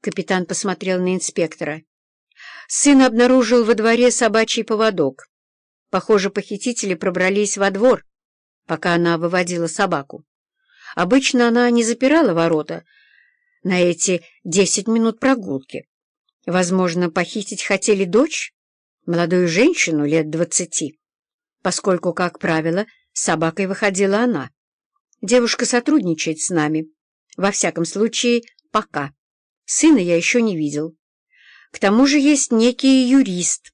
Капитан посмотрел на инспектора. Сын обнаружил во дворе собачий поводок. Похоже, похитители пробрались во двор, пока она выводила собаку. Обычно она не запирала ворота на эти десять минут прогулки. Возможно, похитить хотели дочь, молодую женщину лет двадцати, поскольку, как правило, собакой выходила она. Девушка сотрудничает с нами. Во всяком случае, пока. Сына я еще не видел. К тому же есть некий юрист.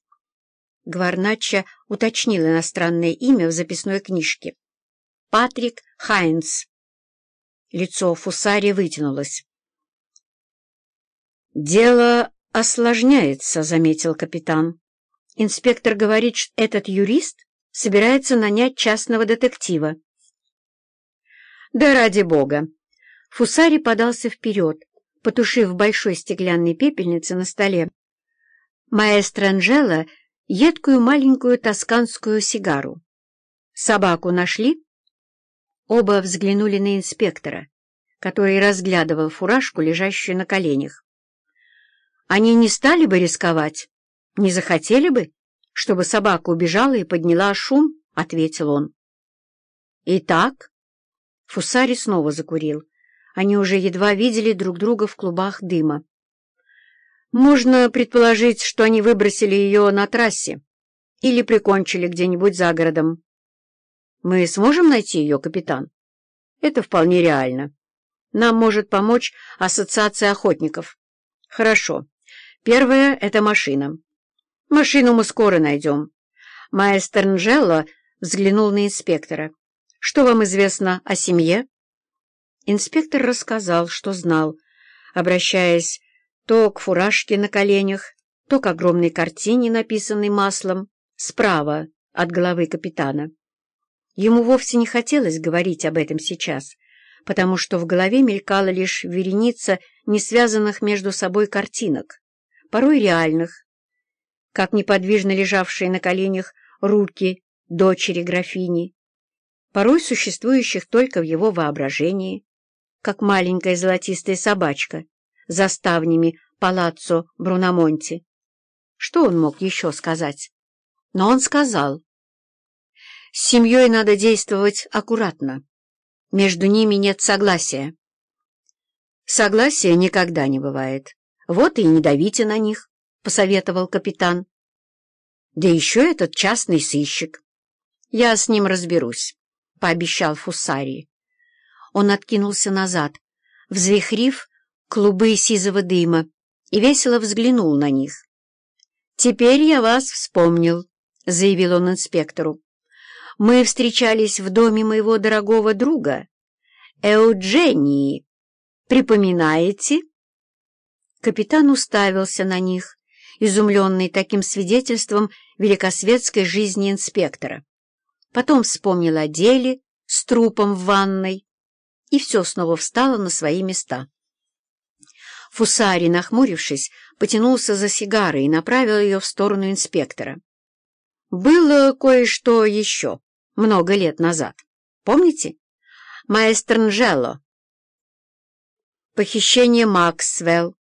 Гварнача уточнил иностранное имя в записной книжке. Патрик Хайнс. Лицо Фусари вытянулось. «Дело осложняется», — заметил капитан. «Инспектор говорит, что этот юрист собирается нанять частного детектива». «Да ради бога!» Фусари подался вперед, потушив в большой стеклянной пепельнице на столе маэстро Анжела едкую маленькую тосканскую сигару. «Собаку нашли?» Оба взглянули на инспектора, который разглядывал фуражку, лежащую на коленях. «Они не стали бы рисковать? Не захотели бы, чтобы собака убежала и подняла шум?» — ответил он. «Итак?» Фусари снова закурил. Они уже едва видели друг друга в клубах дыма. Можно предположить, что они выбросили ее на трассе или прикончили где-нибудь за городом. Мы сможем найти ее, капитан? Это вполне реально. Нам может помочь ассоциация охотников. Хорошо. Первое — это машина. Машину мы скоро найдем. Маэстер Нжелло взглянул на инспектора. Что вам известно о семье? Инспектор рассказал, что знал, обращаясь то к фуражке на коленях, то к огромной картине, написанной маслом, справа от головы капитана. Ему вовсе не хотелось говорить об этом сейчас, потому что в голове мелькала лишь вереница не связанных между собой картинок, порой реальных, как неподвижно лежавшие на коленях руки дочери графини, порой существующих только в его воображении, как маленькая золотистая собачка за ставнями палаццо Бруномонти. Что он мог еще сказать? Но он сказал. С семьей надо действовать аккуратно. Между ними нет согласия. Согласия никогда не бывает. Вот и не давите на них, — посоветовал капитан. Да еще этот частный сыщик. Я с ним разберусь, — пообещал Фусари. Он откинулся назад, взвихрив клубы сизого дыма, и весело взглянул на них. «Теперь я вас вспомнил», — заявил он инспектору. «Мы встречались в доме моего дорогого друга, Эуджении. Припоминаете?» Капитан уставился на них, изумленный таким свидетельством великосветской жизни инспектора. Потом вспомнил о деле с трупом в ванной, и все снова встало на свои места. Фусари, нахмурившись, потянулся за сигарой и направил ее в сторону инспектора. «Было кое-что еще, много лет назад. Помните? Маэстро Нжело. Похищение Максвелл.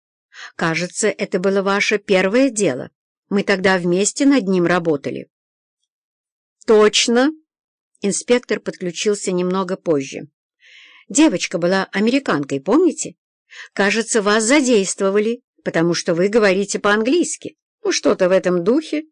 Кажется, это было ваше первое дело. Мы тогда вместе над ним работали». «Точно!» Инспектор подключился немного позже. Девочка была американкой, помните? Кажется, вас задействовали, потому что вы говорите по-английски. Ну, что-то в этом духе.